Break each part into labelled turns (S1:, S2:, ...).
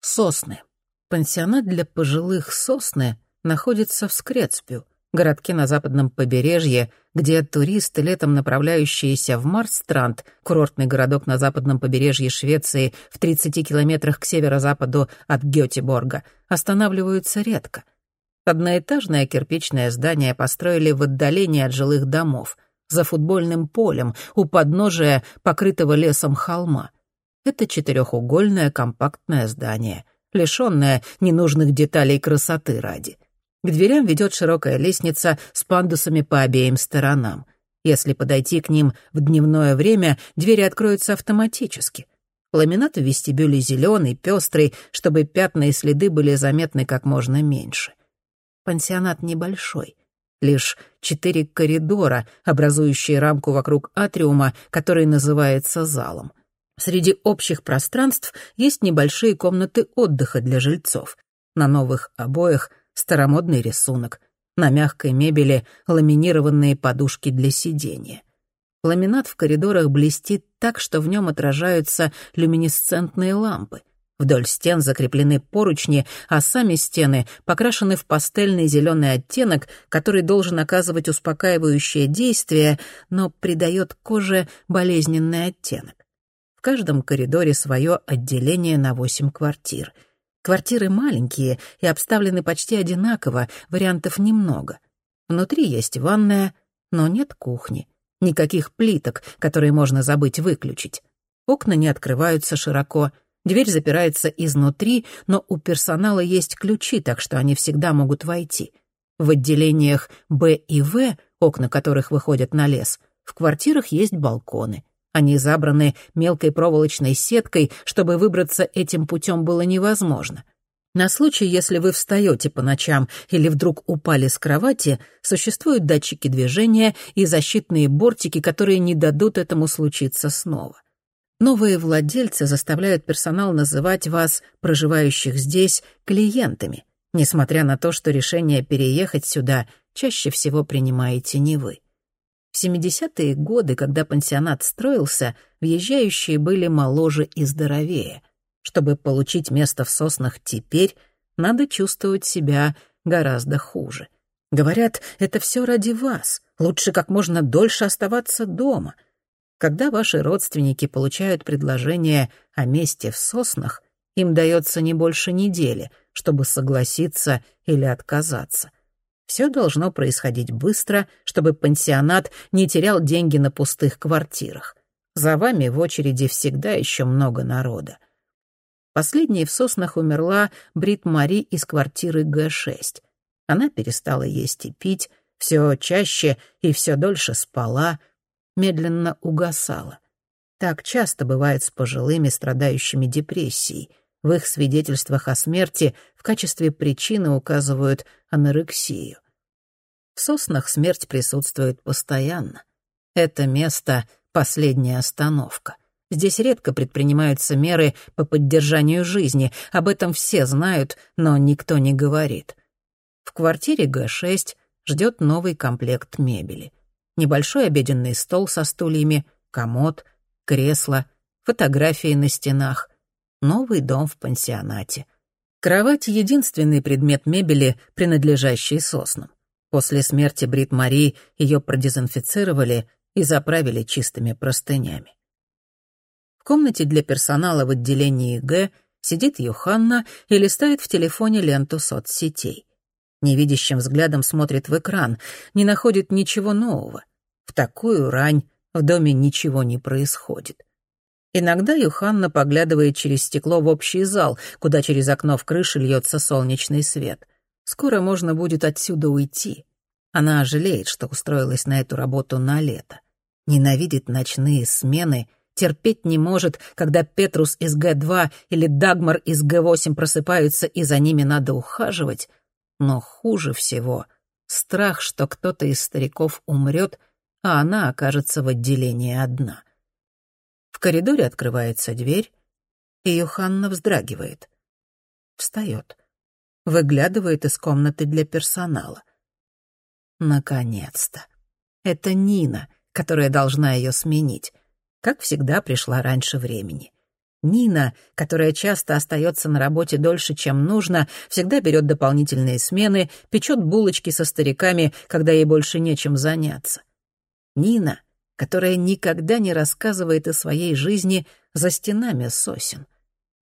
S1: Сосны. Пансионат для пожилых Сосны находится в Скрецпю, городке на западном побережье, где туристы, летом направляющиеся в Марстранд, курортный городок на западном побережье Швеции в 30 километрах к северо-западу от Гётеборга, останавливаются редко. Одноэтажное кирпичное здание построили в отдалении от жилых домов, за футбольным полем, у подножия покрытого лесом холма. Это четырехугольное компактное здание, лишенное ненужных деталей красоты ради — к дверям ведет широкая лестница с пандусами по обеим сторонам. Если подойти к ним в дневное время, двери откроются автоматически. Ламинат в вестибюле зеленый, пестрый, чтобы пятна и следы были заметны как можно меньше. Пансионат небольшой. Лишь четыре коридора, образующие рамку вокруг атриума, который называется залом. Среди общих пространств есть небольшие комнаты отдыха для жильцов. На новых обоях старомодный рисунок. На мягкой мебели ламинированные подушки для сидения. Ламинат в коридорах блестит так, что в нем отражаются люминесцентные лампы. Вдоль стен закреплены поручни, а сами стены покрашены в пастельный зеленый оттенок, который должен оказывать успокаивающее действие, но придает коже болезненный оттенок. Каждом коридоре свое отделение на восемь квартир — Квартиры маленькие и обставлены почти одинаково, вариантов немного. Внутри есть ванная, но нет кухни. Никаких плиток, которые можно забыть выключить. Окна не открываются широко, дверь запирается изнутри, но у персонала есть ключи, так что они всегда могут войти. В отделениях Б и В, окна которых выходят на лес, в квартирах есть балконы. Они забраны мелкой проволочной сеткой, чтобы выбраться этим путем было невозможно. На случай, если вы встаете по ночам или вдруг упали с кровати, существуют датчики движения и защитные бортики, которые не дадут этому случиться снова. Новые владельцы заставляют персонал называть вас, проживающих здесь, клиентами, несмотря на то, что решение переехать сюда чаще всего принимаете не вы. В 70-е годы, когда пансионат строился, въезжающие были моложе и здоровее. Чтобы получить место в соснах теперь, надо чувствовать себя гораздо хуже. Говорят, это все ради вас. Лучше как можно дольше оставаться дома. Когда ваши родственники получают предложение о месте в соснах, им дается не больше недели, чтобы согласиться или отказаться. Все должно происходить быстро, чтобы пансионат не терял деньги на пустых квартирах. За вами в очереди всегда еще много народа. Последней в соснах умерла Брит Мари из квартиры Г-6. Она перестала есть и пить, все чаще и все дольше спала, медленно угасала. Так часто бывает с пожилыми, страдающими депрессией. В их свидетельствах о смерти в качестве причины указывают анорексию. В соснах смерть присутствует постоянно. Это место — последняя остановка. Здесь редко предпринимаются меры по поддержанию жизни. Об этом все знают, но никто не говорит. В квартире Г-6 ждет новый комплект мебели. Небольшой обеденный стол со стульями, комод, кресло, фотографии на стенах. Новый дом в пансионате. Кровать — единственный предмет мебели, принадлежащий соснам. После смерти Брит Мари ее продезинфицировали и заправили чистыми простынями. В комнате для персонала в отделении Г сидит Юханна и листает в телефоне ленту соцсетей. Невидящим взглядом смотрит в экран, не находит ничего нового. В такую рань в доме ничего не происходит. Иногда Юханна поглядывает через стекло в общий зал, куда через окно в крыше льется солнечный свет. Скоро можно будет отсюда уйти. Она жалеет, что устроилась на эту работу на лето. Ненавидит ночные смены, терпеть не может, когда Петрус из Г-2 или Дагмар из Г-8 просыпаются, и за ними надо ухаживать. Но хуже всего — страх, что кто-то из стариков умрет, а она окажется в отделении одна. В коридоре открывается дверь, и Йоханна вздрагивает. Встает. Выглядывает из комнаты для персонала. Наконец-то. Это Нина, которая должна ее сменить. Как всегда, пришла раньше времени. Нина, которая часто остается на работе дольше, чем нужно, всегда берет дополнительные смены, печет булочки со стариками, когда ей больше нечем заняться. Нина, которая никогда не рассказывает о своей жизни за стенами сосен.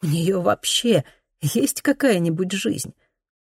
S1: У нее вообще есть какая-нибудь жизнь?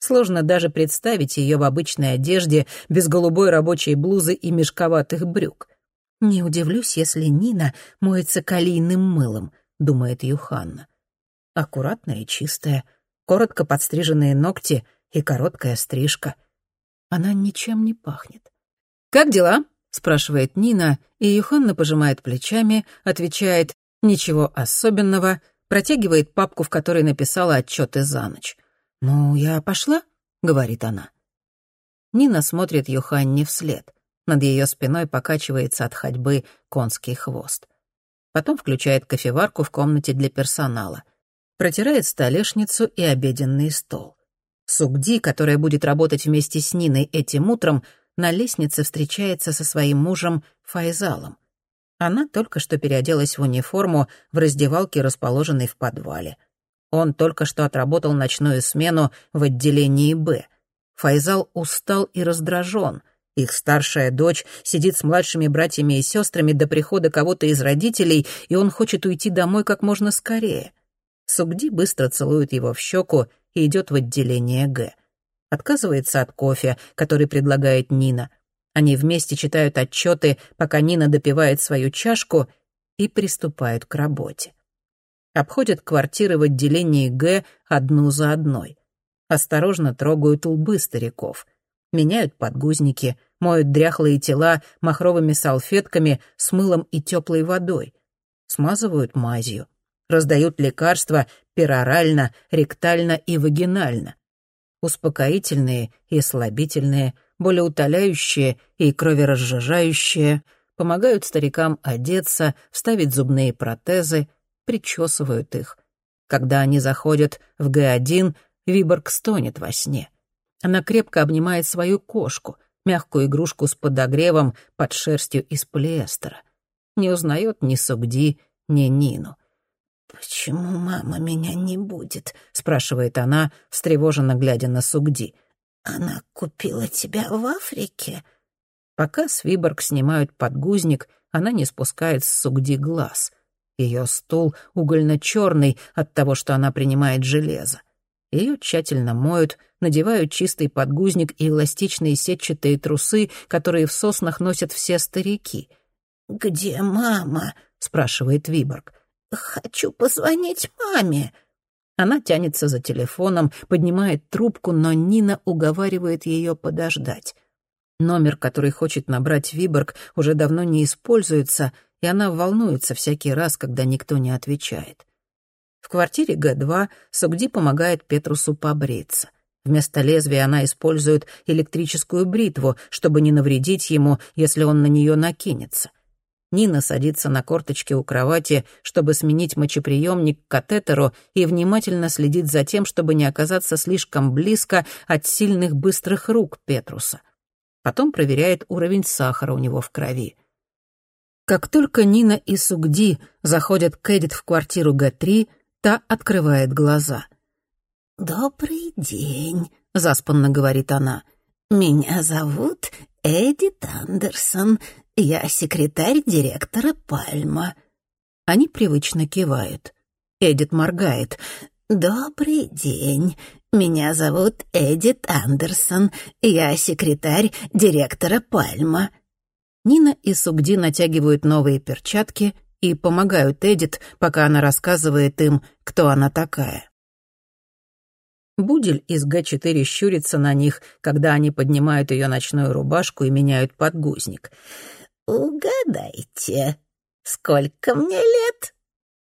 S1: Сложно даже представить ее в обычной одежде, без голубой рабочей блузы и мешковатых брюк. Не удивлюсь, если Нина моется калийным мылом —— думает Юханна. Аккуратная и чистая, коротко подстриженные ногти и короткая стрижка. Она ничем не пахнет. «Как дела?» — спрашивает Нина, и Юханна пожимает плечами, отвечает «ничего особенного», протягивает папку, в которой написала отчеты за ночь. «Ну, я пошла?» — говорит она. Нина смотрит Юханне вслед. Над ее спиной покачивается от ходьбы конский хвост потом включает кофеварку в комнате для персонала, протирает столешницу и обеденный стол. Сугди, которая будет работать вместе с Ниной этим утром, на лестнице встречается со своим мужем Файзалом. Она только что переоделась в униформу в раздевалке, расположенной в подвале. Он только что отработал ночную смену в отделении «Б». Файзал устал и раздражен — их старшая дочь сидит с младшими братьями и сестрами до прихода кого-то из родителей, и он хочет уйти домой как можно скорее. Сугди быстро целует его в щеку и идет в отделение Г. Отказывается от кофе, который предлагает Нина. Они вместе читают отчеты, пока Нина допивает свою чашку и приступают к работе. Обходят квартиры в отделении Г одну за одной. Осторожно трогают лбы стариков. Меняют подгузники — моют дряхлые тела махровыми салфетками с мылом и теплой водой, смазывают мазью, раздают лекарства перорально, ректально и вагинально, успокоительные и слабительные, болеутоляющие и кроверазжижающие, помогают старикам одеться, вставить зубные протезы, причесывают их. Когда они заходят в Г1, Виборг стонет во сне. Она крепко обнимает свою кошку — мягкую игрушку с подогревом под шерстью из полиэстера. Не узнает ни Сугди, ни Нину. «Почему мама меня не будет?» — спрашивает она, встревоженно глядя на Сугди. «Она купила тебя в Африке?» Пока Свиборг снимают подгузник, она не спускает с Сугди глаз. Ее стул угольно-черный от того, что она принимает железо. Ее тщательно моют, надевают чистый подгузник и эластичные сетчатые трусы, которые в соснах носят все старики. «Где мама?» — спрашивает Виборг. «Хочу позвонить маме». Она тянется за телефоном, поднимает трубку, но Нина уговаривает ее подождать. Номер, который хочет набрать Виборг, уже давно не используется, и она волнуется всякий раз, когда никто не отвечает. В квартире Г2 Сугди помогает Петрусу побриться. Вместо лезвия она использует электрическую бритву, чтобы не навредить ему, если он на нее накинется. Нина садится на корточки у кровати, чтобы сменить мочеприемник к катетеру и внимательно следит за тем, чтобы не оказаться слишком близко от сильных быстрых рук Петруса. Потом проверяет уровень сахара у него в крови. Как только Нина и Сугди заходят к Эдит в квартиру Г3, Та открывает глаза. «Добрый день», — заспанно говорит она. «Меня зовут Эдит Андерсон. Я секретарь директора Пальма». Они привычно кивают. Эдит моргает. «Добрый день. Меня зовут Эдит Андерсон. Я секретарь директора Пальма». Нина и Сугди натягивают новые перчатки — и помогают Эдит, пока она рассказывает им, кто она такая. Будель из Г-4 щурится на них, когда они поднимают ее ночную рубашку и меняют подгузник. «Угадайте, сколько мне лет?»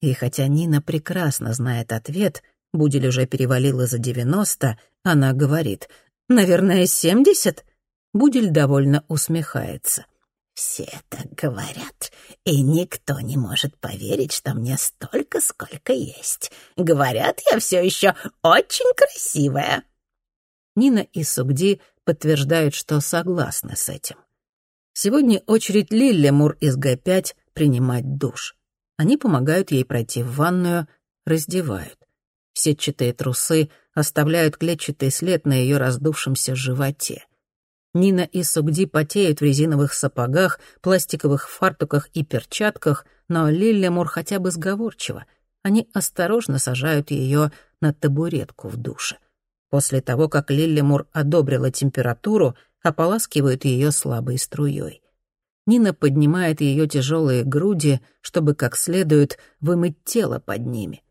S1: И хотя Нина прекрасно знает ответ, Будель уже перевалила за девяносто, она говорит, «Наверное, семьдесят?» Будель довольно усмехается. Все так говорят, и никто не может поверить, что мне столько, сколько есть. Говорят, я все еще очень красивая. Нина и Сугди подтверждают, что согласны с этим. Сегодня очередь Лилли Мур из Г5 принимать душ. Они помогают ей пройти в ванную, раздевают. Сетчатые трусы оставляют клетчатый след на ее раздувшемся животе. Нина и Сугди потеют в резиновых сапогах, пластиковых фартуках и перчатках, но Лиллемур хотя бы сговорчива. Они осторожно сажают ее на табуретку в душе. После того, как Лиллемур одобрила температуру, ополаскивают ее слабой струей. Нина поднимает ее тяжелые груди, чтобы как следует вымыть тело под ними.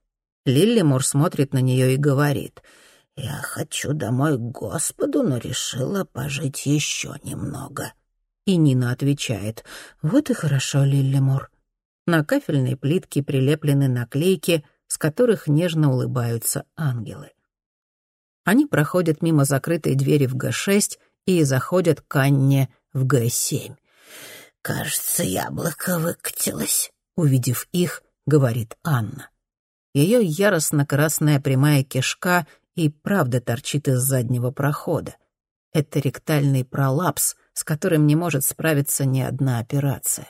S1: Лиллимур смотрит на нее и говорит, «Я хочу домой к Господу, но решила пожить еще немного». И Нина отвечает, «Вот и хорошо, Лиллимур». На кафельной плитке прилеплены наклейки, с которых нежно улыбаются ангелы. Они проходят мимо закрытой двери в Г-6 и заходят к Анне в Г-7. «Кажется, яблоко выкатилось», — увидев их, говорит Анна. Ее яростно-красная прямая кишка и правда торчит из заднего прохода. Это ректальный пролапс, с которым не может справиться ни одна операция.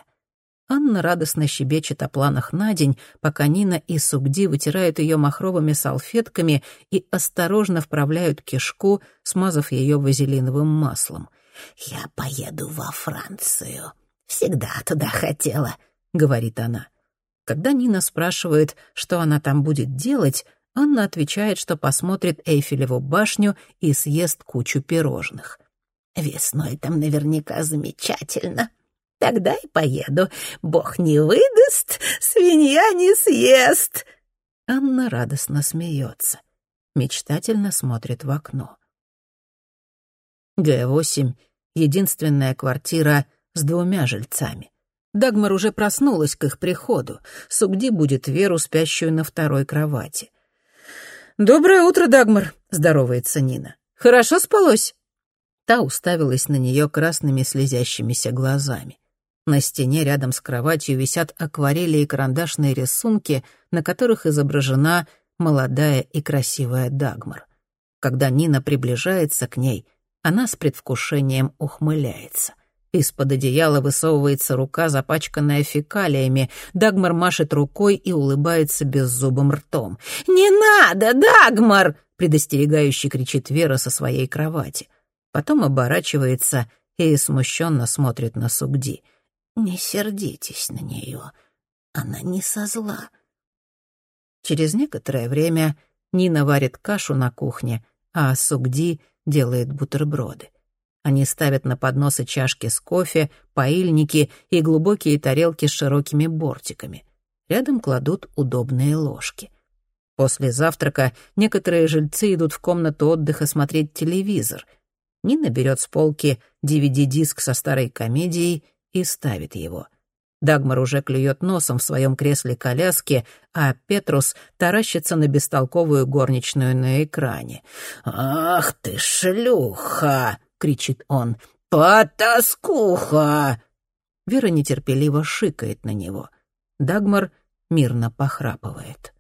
S1: Анна радостно щебечет о планах на день, пока Нина и Сугди вытирают ее махровыми салфетками и осторожно вправляют кишку, смазав ее вазелиновым маслом. «Я поеду во Францию», Всегда туда хотела», — говорит она. Когда Нина спрашивает, что она там будет делать, Анна отвечает, что посмотрит Эйфелеву башню и съест кучу пирожных. «Весной там наверняка замечательно. Тогда и поеду. Бог не выдаст, свинья не съест». Анна радостно смеется. Мечтательно смотрит в окно. Г-8 — единственная квартира с двумя жильцами. Дагмар уже проснулась к их приходу. Сугди будет Веру, спящую на второй кровати. «Доброе утро, Дагмар», — здоровается Нина. «Хорошо спалось?» Та уставилась на нее красными слезящимися глазами. На стене рядом с кроватью висят акварели и карандашные рисунки, на которых изображена молодая и красивая Дагмар. Когда Нина приближается к ней, она с предвкушением ухмыляется — из-под одеяла высовывается рука, запачканная фекалиями. Дагмар машет рукой и улыбается беззубым ртом. «Не надо, Дагмар!» — предостерегающе кричит Вера со своей кровати. Потом оборачивается и смущенно смотрит на Сугди. «Не сердитесь на нее, она не со зла». Через некоторое время Нина варит кашу на кухне, а Сугди делает бутерброды. Они ставят на подносы чашки с кофе, поильники и глубокие тарелки с широкими бортиками. Рядом кладут удобные ложки. После завтрака некоторые жильцы идут в комнату отдыха смотреть телевизор. Нина берет с полки DVD-диск со старой комедией и ставит его. Дагмар уже клюет носом в своем кресле коляски, а Петрус таращится на бестолковую горничную на экране. «Ах ты шлюха!» — кричит он. «Потаскуха!» Вера нетерпеливо шикает на него. Дагмар мирно похрапывает.